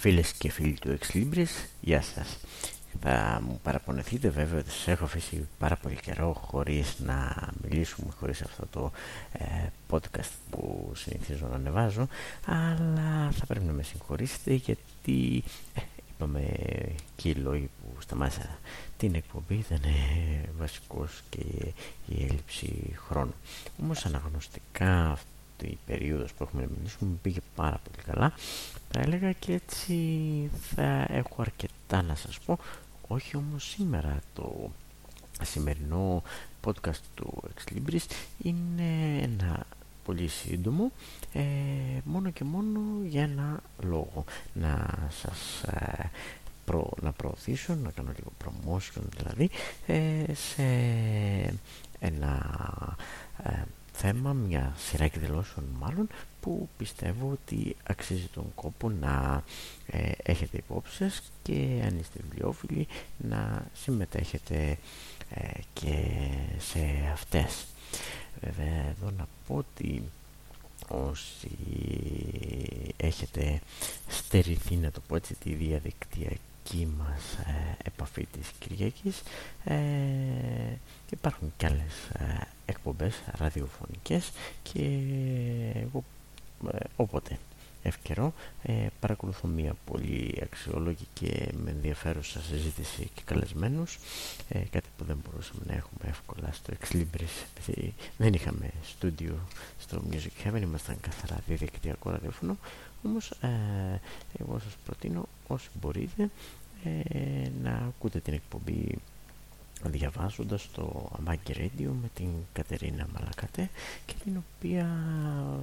Φίλες και φίλοι του Ex Libris, γεια σας. Θα μου παραπονεθείτε βέβαια ότι σας έχω αφήσει πάρα πολύ καιρό χωρίς να μιλήσουμε, χωρίς αυτό το ε, podcast που συνηθίζω να ανεβάζω, αλλά θα πρέπει να με συγχωρήσετε γιατί ε, είπαμε και οι λόγοι που σταμάτησα την εκπομπή ήταν ε, βασικός και η έλλειψη χρόνου. Όμως αναγνωστικά αυτή η περίοδος που έχουμε μιλήσουμε πήγε πάρα πολύ καλά. Θα έλεγα και έτσι θα έχω αρκετά να σας πω. Όχι όμως σήμερα το σημερινό podcast του Ex Libris είναι ένα πολύ σύντομο ε, μόνο και μόνο για ένα λόγο. Να σας ε, προ, να προωθήσω να κάνω λίγο promotion δηλαδή ε, σε ένα ε, θέμα, μια σειρά εκδηλώσεων μάλλον που πιστεύω ότι αξίζει τον κόπο να ε, έχετε υπόψη και αν είστε βιβλιοφίλοι να συμμετέχετε ε, και σε αυτές. Βέβαια εδώ να πω ότι όσοι έχετε στερηθεί να το πω έτσι τη διαδικτυακή μας ε, επαφή της Κυριακής ε, υπάρχουν και άλλες ε, εκπομπές ραδιοφωνικές και εγώ ε, όποτε ευκαιρό ε, παρακολουθώ μια πολύ αξιόλογη και με ενδιαφέρουσα συζήτηση και καλεσμένους ε, κάτι που δεν μπορούσαμε να έχουμε εύκολα στο Ex Libris δεν είχαμε στούντιο στο Music Heaven ήμασταν καθαρά διαδικτυακό ραδιόφωνο όμως ε, εγώ σας προτείνω όσοι μπορείτε ε, να ακούτε την εκπομπή διαβάζοντας το Amagi Radio με την Κατερίνα Μαλακατέ και την οποία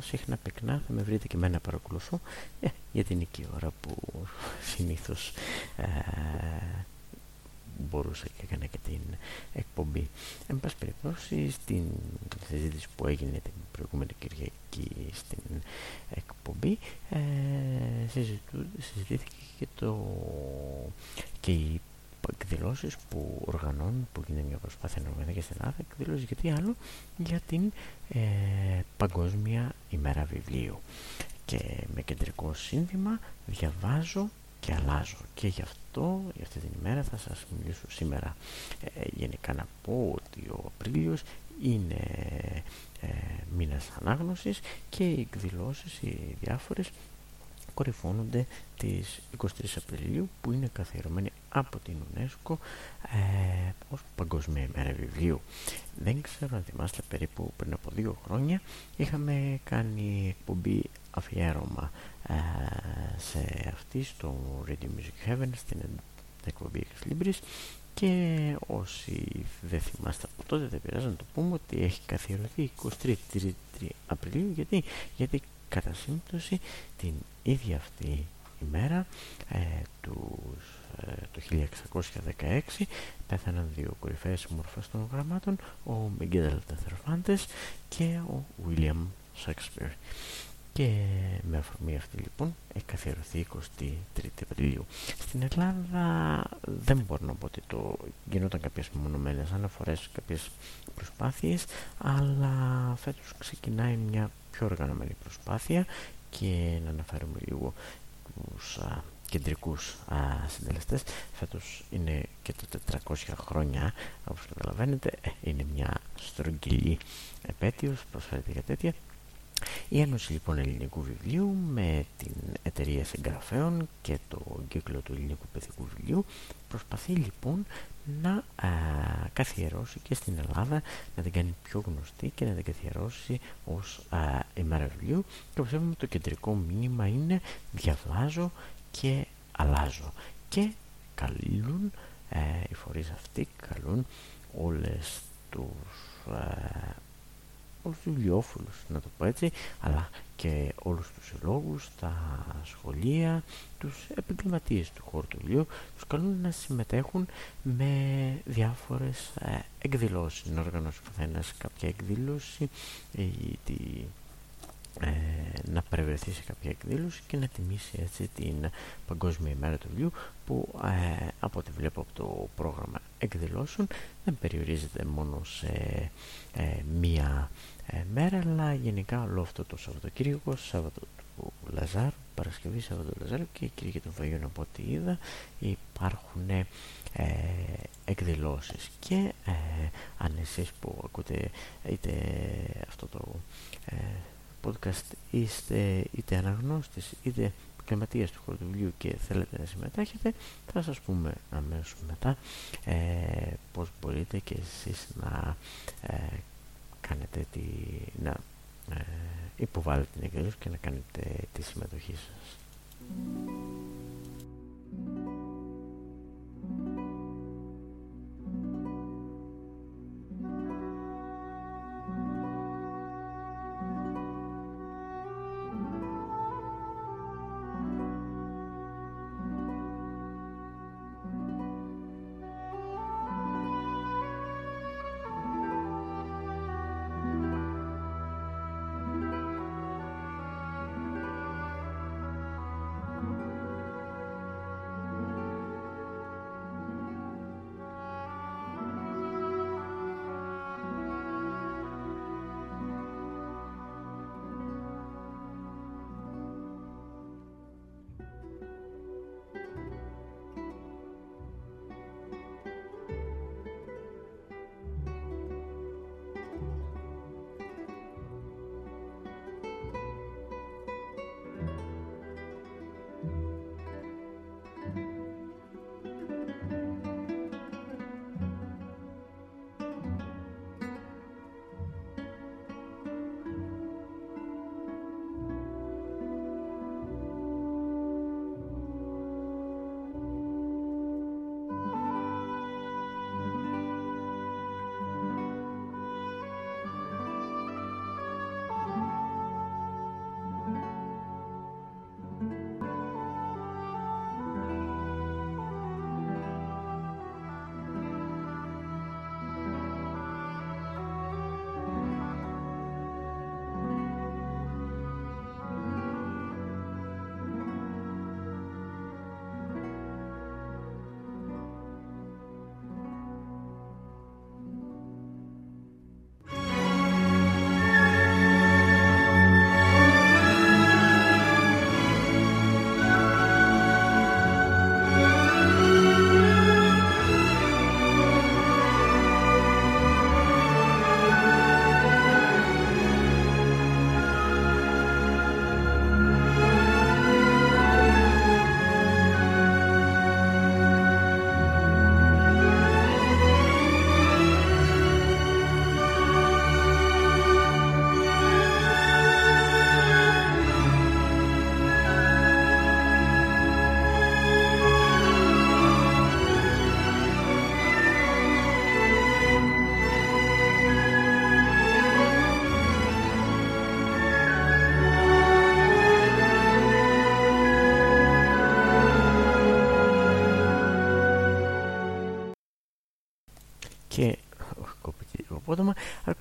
συχνά πυκνά θα με βρείτε και εμένα παρακολουθώ ε, γιατί είναι και η ώρα που συνήθως ε, μπορούσα και έκανα και την εκπομπή. Εν πάση περιπτώσει στην συζήτηση που έγινε την προηγούμενη Κυριακή στην εκπομπή ε, συζητήθηκε και, το, και η εκδηλώσεις που οργανώνουν, που γίνεται μια προσπάθεια να οργανωθεί και στην Ελλάδα, εκδηλώσεις γιατί άλλο για την ε, Παγκόσμια ημέρα βιβλίου. Και με κεντρικό σύνθημα διαβάζω και αλλάζω. Και γι' αυτό, για αυτή την ημέρα θα σας μιλήσω σήμερα. Ε, γενικά να πω ότι ο Απρίλιος είναι ε, μήνας ανάγνωσης και οι εκδηλώσεις, οι διάφορες κορυφώνονται τις 23 Απριλίου που είναι καθιερωμένη από την UNESCO ε, ως Παγκοσμία ημέρα βιβλίου. Δεν ξέρω αν θυμάστε περίπου πριν από δύο χρόνια είχαμε κάνει εκπομπή αφιέρωμα ε, σε αυτή στο Radio Music Heaven στην εκπομπή Ex Libris και όσοι δεν θυμάστε από τότε δεν πειράζει να το πούμε ότι έχει καθιερωθεί 23 Απριλίου γιατί, γιατί κατά σύμπτωση την ίδια αυτή ημέρα ε, τους, ε, το 1616 πέθαναν δύο κορυφαίες μορφές των γραμμάτων ο Μιγκέντελ Τεθερφάντες και ο Βίλιαμ Σέξπιρ και με αφορμή αυτή λοιπόν έχει καθιερωθεί 23 Απριλίου. Στην Ελλάδα δεν μπορώ να πω ότι το γινόταν κάποιες μονομένες αναφορές, κάποιες προσπάθειες, αλλά φέτος ξεκινάει μια πιο οργανωμένη προσπάθεια και να αναφέρουμε λίγο τους α, κεντρικούς α, συντελεστές. Φέτος είναι και το 400 χρόνια όπως καταλαβαίνετε ε, είναι μια στρογγυλή επέτειος προσφέρεται για τέτοια. Η Ένωση λοιπόν Ελληνικού Βιβλίου με την εταιρεία συγγραφέων και το κύκλο του Ελληνικού Παιδικού Βιβλίου προσπαθεί λοιπόν να α, καθιερώσει και στην Ελλάδα να την κάνει πιο γνωστή και να την καθιερώσει ως α, ημέρα βιβλίου. Και όπως το κεντρικό μήνυμα είναι διαβάζω και αλλάζω. Και καλούν ε, οι φορείς αυτοί καλούν όλες τους ε, όλους τους βιβλιοφίλους να το πω έτσι αλλά και όλους τους συλλόγους, τα σχολεία, τους επαγγελματίες του χώρου του βιβλίου τους καλούν να συμμετέχουν με διάφορες ε, εκδηλώσεις. Να οργανώσει ο καθένας κάποια εκδήλωση ή τη, ε, να παρευρεθεί σε κάποια εκδήλωση και να τιμήσει έτσι την Παγκόσμια ημέρα του βιβλίου που ε, από ό,τι βλέπω από το πρόγραμμα εκδηλώσεων δεν περιορίζεται μόνο σε ε, μία ε, μέρα αλλά γενικά όλο αυτό το Σαββατοκύριακο, Σάββατο του Λαζάρου Παρασκευή Σαββατολαζάρου και Κυριακή των Φαγιών από ό,τι είδα υπάρχουν ε, εκδηλώσεις. Και ε, αν εσείς που ακούτε είτε αυτό το ε, podcast είστε είτε αναγνώστης είτε κλιματίας του χώρου του βιβλίου και θέλετε να συμμετάχετε θα σας πούμε αμέσως μετά ε, πως μπορείτε και εσείς να ε, κάνετε τη, να ε, υποβάλλετε την εκδήλωση και να κάνετε τη συμμετοχή σας.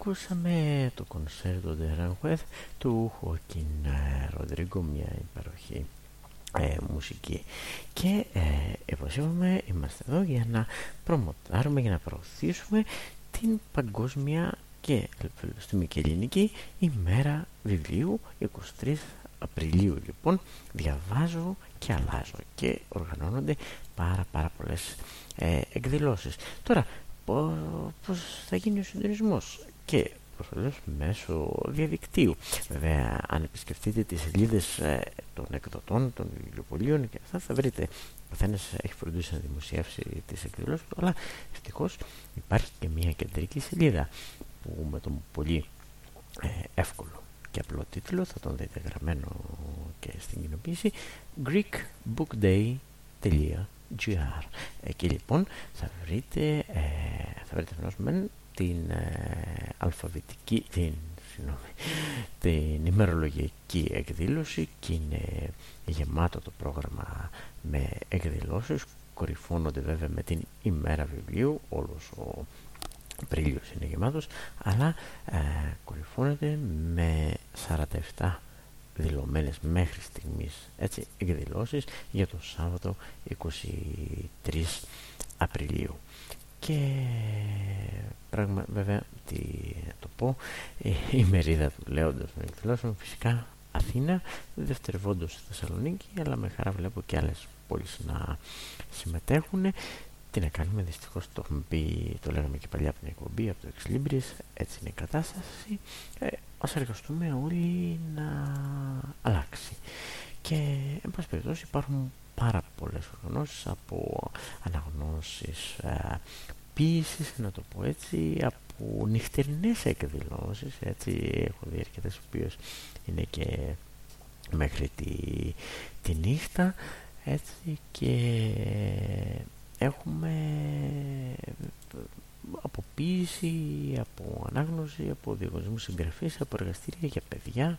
Ακούσαμε το κονσέρτο de Aranjuez του Χωακίν Ροντρίγκο, μια υπαροχή ε, μουσική. Και ε, όπως είπαμε είμαστε εδώ για να προμοτάρουμε, για να προωθήσουμε την παγκόσμια και στη και ελληνική ημέρα βιβλίου 23 Απριλίου. Λοιπόν διαβάζω και αλλάζω και οργανώνονται πάρα πάρα πολλές ε, εκδηλώσεις. Τώρα πώς θα γίνει ο συντονισμός; Και προφανώς μέσω διαδικτύου. Βέβαια, αν επισκεφτείτε τις σελίδες ε, των εκδοτών, των βιβλιοπολίων και αυτά θα βρείτε ο καθένας έχει φροντίσει να δημοσιεύσει τις εκδηλώσεις του, αλλά ευτυχώς υπάρχει και μια κεντρική σελίδα που με τον πολύ ε, εύκολο και απλό τίτλο θα τον δείτε γραμμένο και στην κοινοποίηση greekbookday.gr Εκεί λοιπόν θα βρείτε, ε, θα βρείτε την ε, αλφαβητική, την, συγνώμη, την ημερολογική εκδήλωση και είναι γεμάτο το πρόγραμμα με εκδηλώσεις. Κορυφώνονται βέβαια με την ημέρα βιβλίου όλος ο Απρίλιος είναι γεμάτος αλλά ε, κορυφώνεται με 47 δηλωμένες μέχρι στιγμής έτσι, εκδηλώσεις για το Σάββατο 23 Απριλίου και πράγμα βέβαια τι το πω η μερίδα του λέοντος των εκδηλώσεων φυσικά Αθήνα, δευτερευόντως στη Θεσσαλονίκη, αλλά με χαρά βλέπω και άλλες πόλεις να συμμετέχουν. Τι να κάνουμε, δυστυχώς το έχουμε πει, το λέγαμε και παλιά από την εκπομπή, από το Ex έτσι είναι η κατάσταση. Ε, ας εργαστούμε όλοι να αλλάξει. Και, εν πάση περιπτώσει, υπάρχουν πάρα πολλές οργανώσεις από αναγνώσεις ε, ποίησης, να το πω έτσι, από νυχτερινές εκδηλώσεις, έτσι, έχω δει αρκετές οποίες είναι και μέχρι τη, τη νύχτα, έτσι, και έχουμε από ποίηση, από ανάγνωση, από διαγωνισμούς συγγραφής, από εργαστήρια για παιδιά,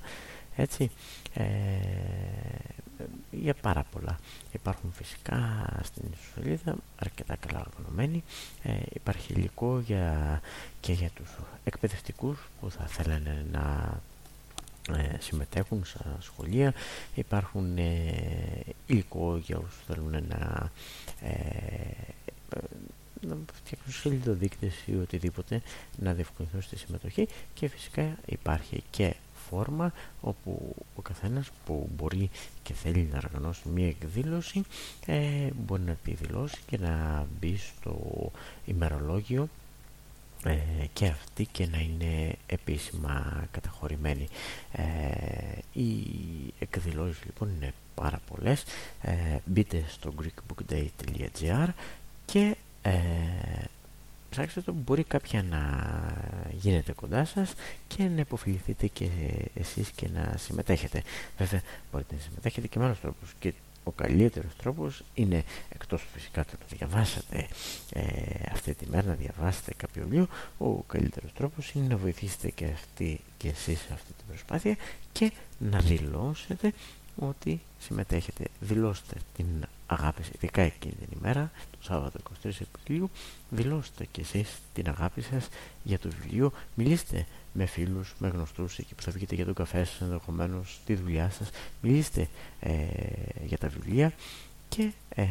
έτσι, ε, για πάρα πολλά. Υπάρχουν φυσικά στην ιστοσελίδα αρκετά καλά οργανωμένοι. Ε, υπάρχει υλικό για, και για τους εκπαιδευτικούς που θα θέλανε να ε, συμμετέχουν στα σχολεία. Υπάρχουν ε, υλικό για όσους θέλουν να ε, να φτιάξουν σελίδο ή οτιδήποτε να διευκολυνθούν στη συμμετοχή και φυσικά υπάρχει και φόρμα όπου ο καθένας που μπορεί και θέλει να οργανώσει μία εκδήλωση ε, μπορεί να τη δηλώσει και να μπει στο ημερολόγιο ε, και αυτή και να είναι επίσημα καταχωρημένη. Ε, οι εκδηλώσεις λοιπόν είναι πάρα πολλές. Ε, μπείτε στο greekbookday.gr και ψάξτε το, μπορεί κάποια να γίνεται κοντά σας και να υποφεληθείτε και εσείς και να συμμετέχετε. Βέβαια μπορείτε να συμμετέχετε και με άλλους τρόπους και ο καλύτερος τρόπος είναι εκτός φυσικά το να διαβάσετε ε, αυτή τη μέρα, να διαβάσετε κάποιο βιβλίο, ο καλύτερος τρόπος είναι να βοηθήσετε και, αυτή, και εσείς σε αυτή την προσπάθεια και να δηλώσετε ότι συμμετέχετε. Δηλώστε την αγάπη σας, ειδικά εκείνη την ημέρα, το Σάββατο 23 Απριλίου, δηλώστε κι εσείς την αγάπη σας για το βιβλίο. Μιλήστε με φίλους, με γνωστούς εκεί που θα βγείτε για τον καφέ σας, ενδεχομένως στη δουλειά σας. Μιλήστε ε, για τα βιβλία και ε,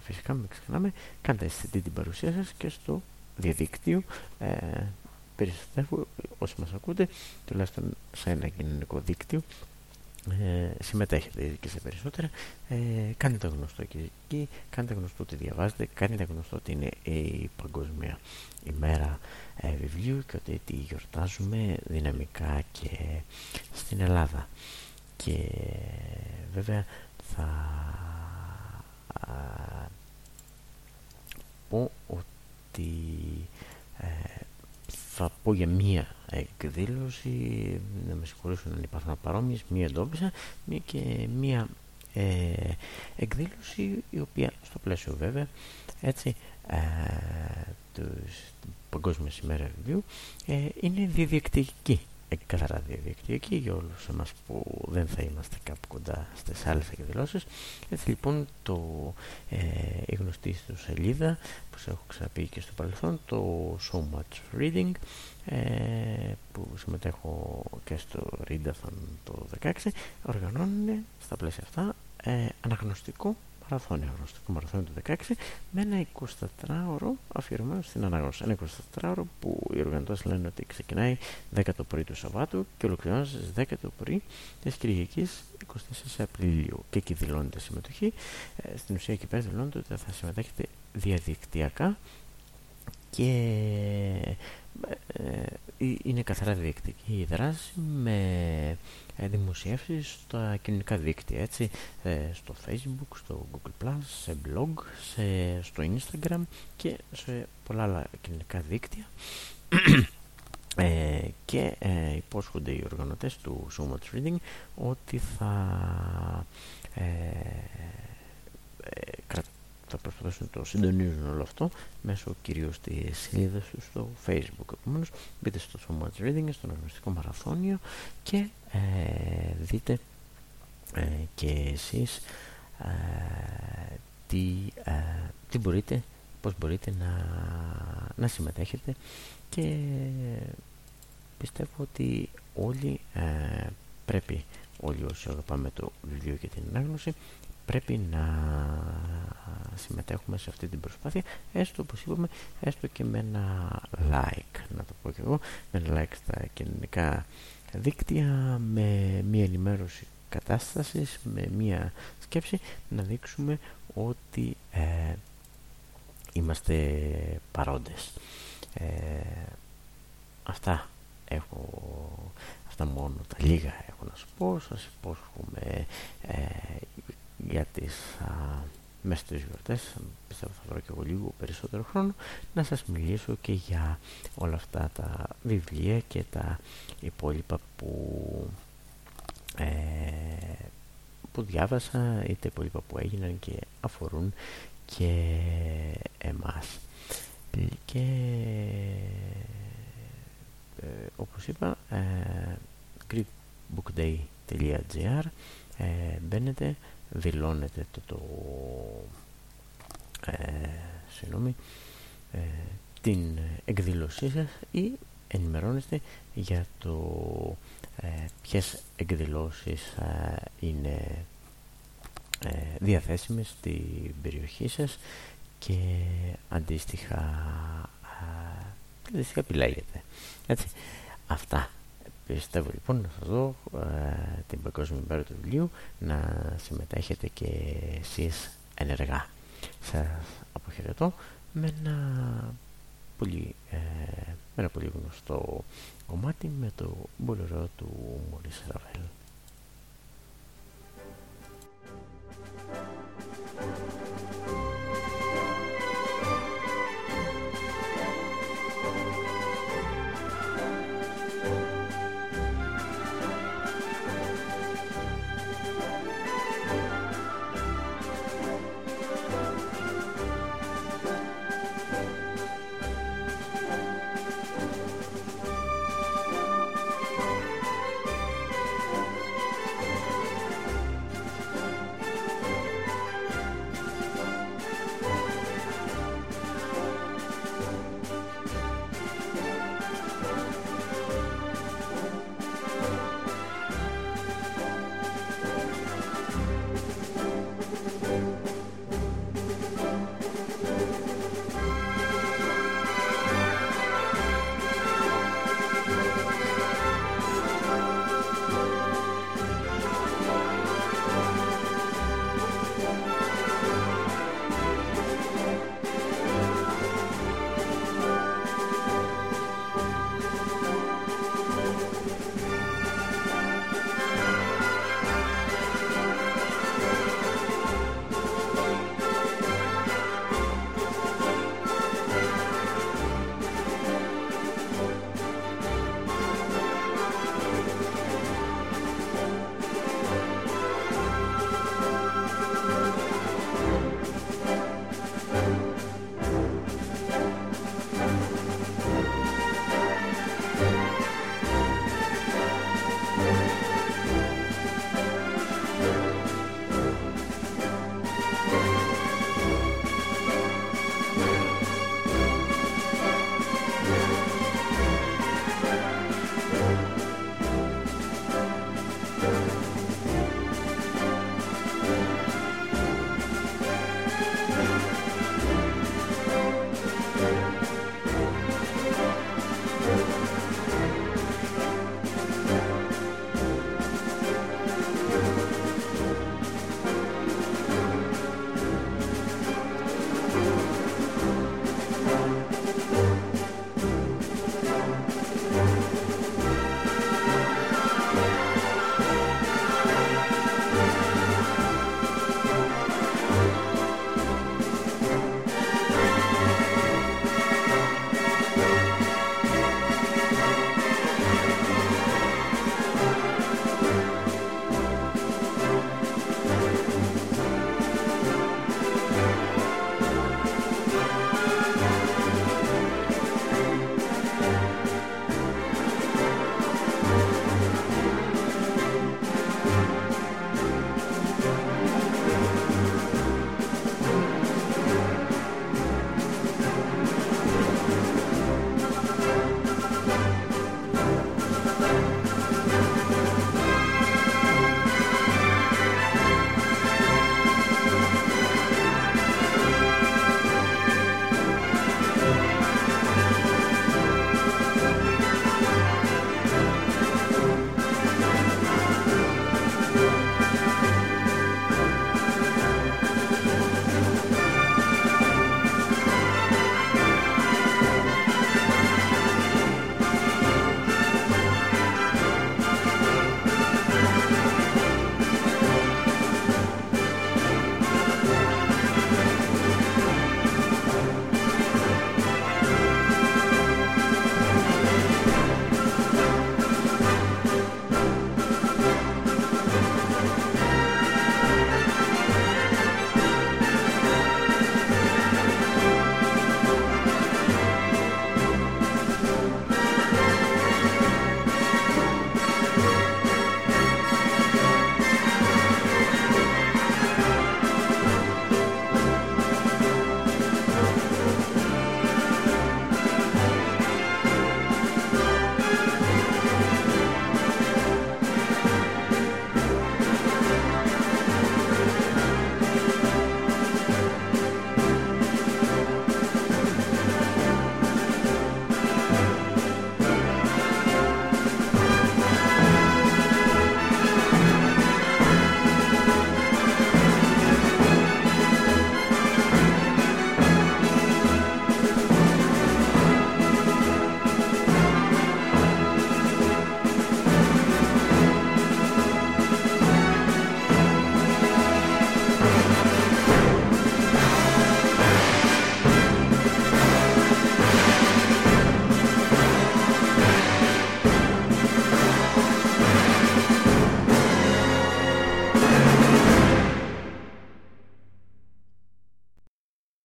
φυσικά μην ξεχνάμε, κάντε αισθητή την παρουσία σας και στο διαδίκτυο. Ε, περισσότερο όσοι μας ακούτε, τουλάχιστον σε ένα κοινωνικό δίκτυο ε, συμμετέχετε και σε περισσότερα. Ε, κάνετε γνωστό και εκεί κάντε γνωστό ότι διαβάζετε κάνετε γνωστό ότι είναι η παγκόσμια ημέρα ε, βιβλίου και ότι τη γιορτάζουμε δυναμικά και στην Ελλάδα. Και βέβαια θα πω ότι ε, θα πω για μία εκδήλωση, να με συγχωρήσουν αν υπάρχουν παρόμοιες, μία εντόπισα μία και μία ε, εκδήλωση η οποία στο πλαίσιο βέβαια έτσι ε, τους Παγκόσμια ημέρα βιβλίου ε, είναι διαδικτυακή. ε, καθαρά διαδικτυακή για όλους εμάς που δεν θα είμαστε κάπου κοντά στις άλλες εκδηλώσεις. Έτσι λοιπόν το, ε, η γνωστή στο σελίδα που σας έχω ξαναπεί και στο παρελθόν το So Much Reading ε, που συμμετέχω και στο Readathon το 16 οργανώνουν στα πλαίσια αυτά ε, αναγνωστικό μαραθώνιο, αγνωστικό μαραθώνιο του 16 με ένα 24ωρο αφιερωμένο στην ανάγνωση. Ένα 24ωρο που οι οργανωτές λένε ότι ξεκινάει 10 το πρωί του Σαββάτου και ολοκληρώνεται στις 10 το πρωί της Κυριακής 24 Απριλίου. Και εκεί δηλώνεται συμμετοχή. Ε, στην ουσία εκεί πέρα δηλώνεται ότι θα συμμετέχετε διαδικτυακά και ε, ε, είναι καθαρά διεκτική η δράση με ε, δημοσιεύσεις στα κοινωνικά δίκτυα έτσι, στο facebook, στο google+, σε blog, σε, στο instagram και σε πολλά άλλα κοινωνικά δίκτυα. Και υπόσχονται οι οργανωτές του So Much Reading ότι θα θα προσπαθήσουν να το συντονίζουν όλο αυτό μέσω κυρίως της σελίδας τους στο facebook. Επομένως μπείτε στο So Much Reading στο γνωστικό μαραθώνιο και ε, δείτε ε, και εσείς ε, τι, ε, τι μπορείτε πώς μπορείτε να, να συμμετέχετε και πιστεύω ότι όλοι πρέπει όλοι όσοι αγαπάμε το βιβλίο και την ανάγνωση πρέπει να συμμετέχουμε σε αυτή την προσπάθεια έστω όπως είπαμε έστω και με ένα like να το πω και εγώ με ένα like στα κοινωνικά δίκτυα με μία ενημέρωση κατάστασης με μία σκέψη να δείξουμε ότι ε, είμαστε παρόντες. Ε, αυτά έχω αυτά μόνο τα λίγα έχω να σου πω σας υπόσχομαι ε, για τις α, μέσα στις γιορτές πιστεύω θα βρω και εγώ λίγο περισσότερο χρόνο να σας μιλήσω και για όλα αυτά τα βιβλία και τα υπόλοιπα που ε, που διάβασα ή τα υπόλοιπα που έγιναν και αφορούν και εμάς. Και ε, όπως είπα ε, greekbookday.gr ε, μπαίνετε, δηλώνετε το, το ε, συγγνώμη, ε, την εκδήλωσή σας ή ενημερώνεστε για το ε, ποιες εκδηλώσεις ε, είναι ε, διαθέσιμες στην περιοχή σας και αντίστοιχα, αντίστοιχα επιλέγετε. Έτσι. Αυτά. Πιστεύω λοιπόν να σας δω την Παγκόσμια ημέρα του βιβλίου να συμμετέχετε και εσείς ενεργά. Σας αποχαιρετώ με ένα πολύ, ε, με ένα πολύ γνωστό κομμάτι με το μπολερό του Μωρίς Ραβέλ.